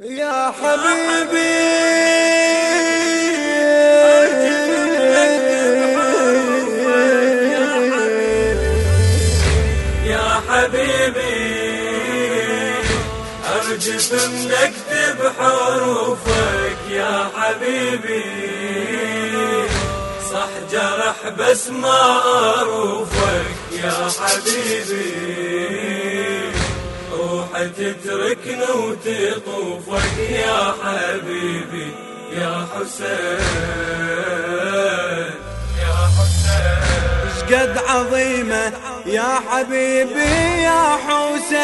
يا حبيبي. يا حبيبي أرجف نكتب حروفك يا حبيبي صح جرح بس ما أروفك. يا حبيبي. تتركنا وتطوفك يا حبيبي يا حسين يا حسين. شقد عظيمة يا حبيبي يا حسين.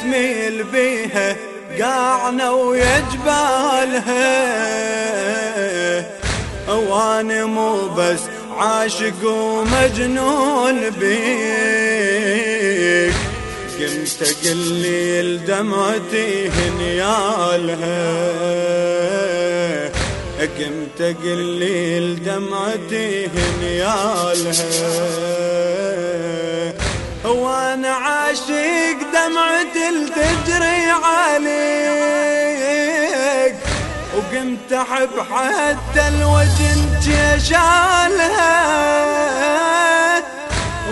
تميل بيها قاعنا ويجبالها. وأنا مو بس عاشق ومجنون بيك. قمت قلي دمعتي هنيالها قمت قلي دمعتي هنيالها وأنا عاشق دمعتي تجري عليك. وقمت أحب حتى الوجن شالها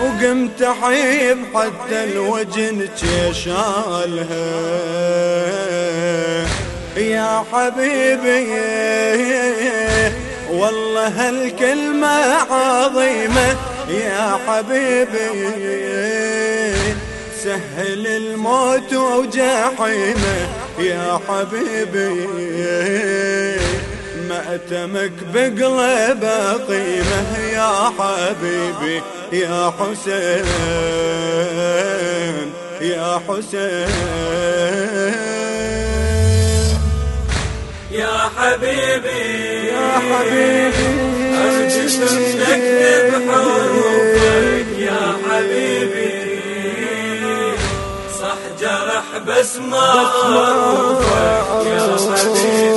وقمت احيب حتى الوجن شالها يا حبيبي والله هالكلمة عظيمة. يا حبيبي سهل الموت وجحيمة. يا حبيبي مأتمك بقلب قيمة يا حبيبي يا حسين يا حسين. يا حبيبي يا حبيبي. أرجو نكتب حروفك يا حبيبي صح جرح بس ما أروفك يا حبيبي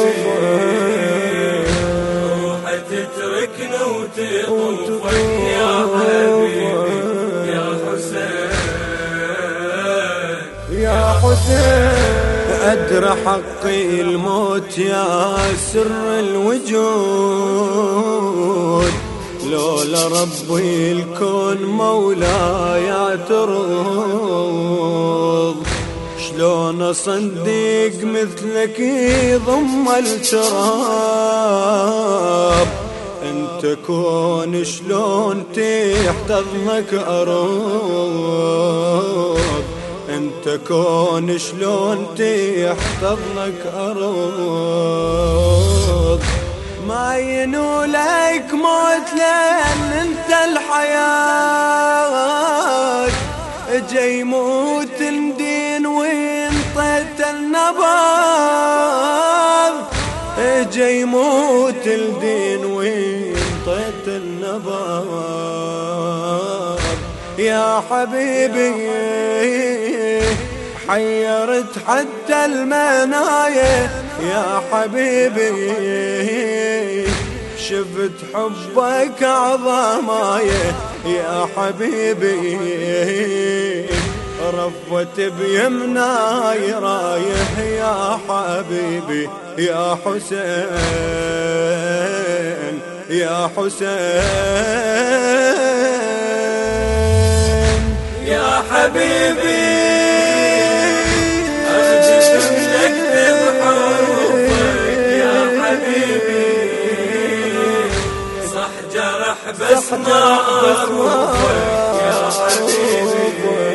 تتركنا وتطوفك يا حبيبي. حسين أدرى حقي الموت يا سر الوجود. لولا ربي الكون مولاي اعترض شلون أصدق مثلك يضم التراب؟ أنت كون شلون تحتضنك ارض انت كون شلون تحتضنك أرض. ما ينولك موت لأن انت الحياة. جاي يموت الدين وانطيت النبض. جاي يموت الدين وانطيت النبض. يا حبيبي حيرت حتى المنايا يا حبيبي. شفت حبك عظمايا يا حبيبي. رفت بيمناي رايه يا حبيبي. يا حسين يا حسين. يا حبيبي. بس ما يا حبيبي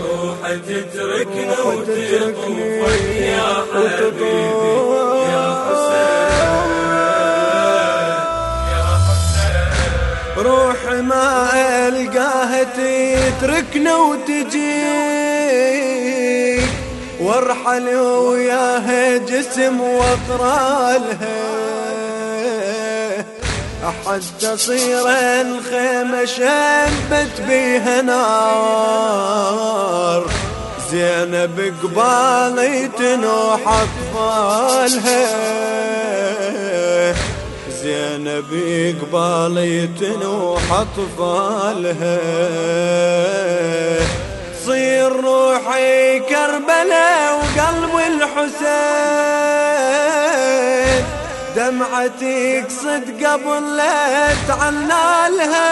روحي تتركنا وتطوفك يا حبيبي يا روح ما ألقاها تتركنا وتجيك وارحل وياها جسم وأطرالها. حتى تصير الخيمة شبت بيها نار. زينب قبالي تنوح أطفالها. زينب قبالي تنوح أطفالها. تصير روحي كربلاء وقلب الحسين. دمعتي يقصد قبل لا تعنالها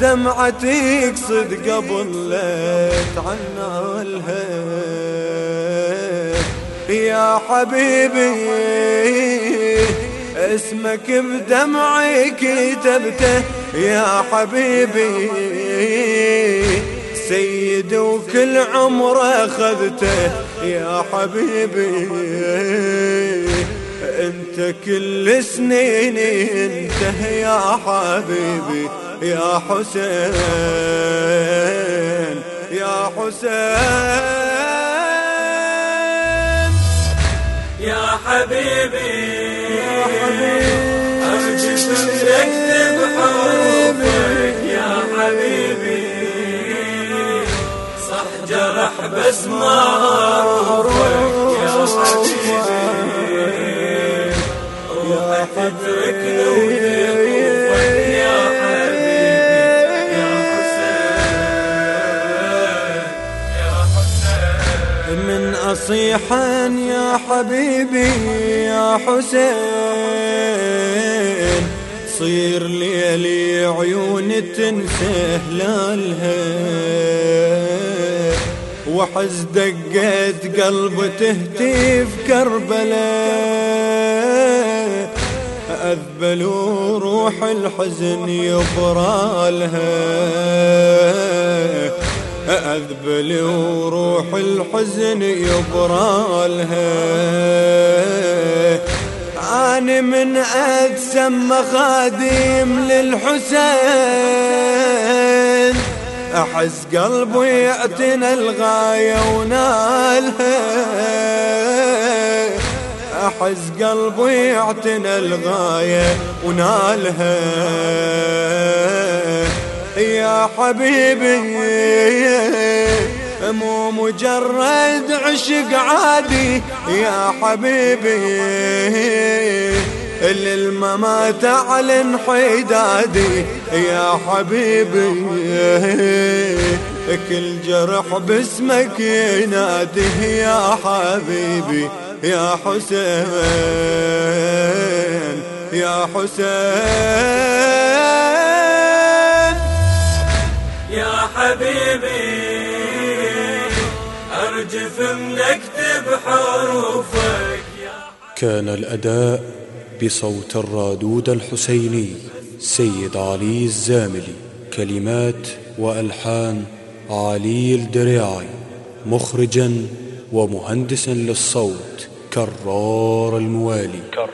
دمعتي يقصد قبل لا تعنالها يا حبيبي اسمك بدمعي كتبته. يا حبيبي سيد وكل عمر أخذته. يا حبيبي أنت كل سنيني انت يا حبيبي يا حسين يا حسين. يا حبيبي يا حبيبي. حروفك يا حبيبي. جرح بس ما أعرفك يا حبيبي. روحك تتركني وتطوفك يا حبيبي يا حسين. يا حسين من أصيحا يا حبيبي يا حسين صير ليلي عيون تنسى هلالها وحز دقت قلب تهتف كربلاء أذبل وروح الحزن يبرالها أذبل وروح الحزن يبرالها أنا من أتسمى خادم للحسين. أحس قلبي يعتنى الغاية ونالها أحس قلبي يعتنى الغاية ونالها يا حبيبي مو مجرد عشق عادي. يا حبيبي للممات اعلن حدادي يا حبيبي. كل جرح باسمك ينادي يا حبيبي يا حسين يا حسين. يا حبيبي أرجف نكتب حروفك كان الأداء بصوت الرادود الحسيني سيد علي الزاملي. كلمات وألحان علي الدريعي مخرجا ومهندسا للصوت كرار الموالي. كرار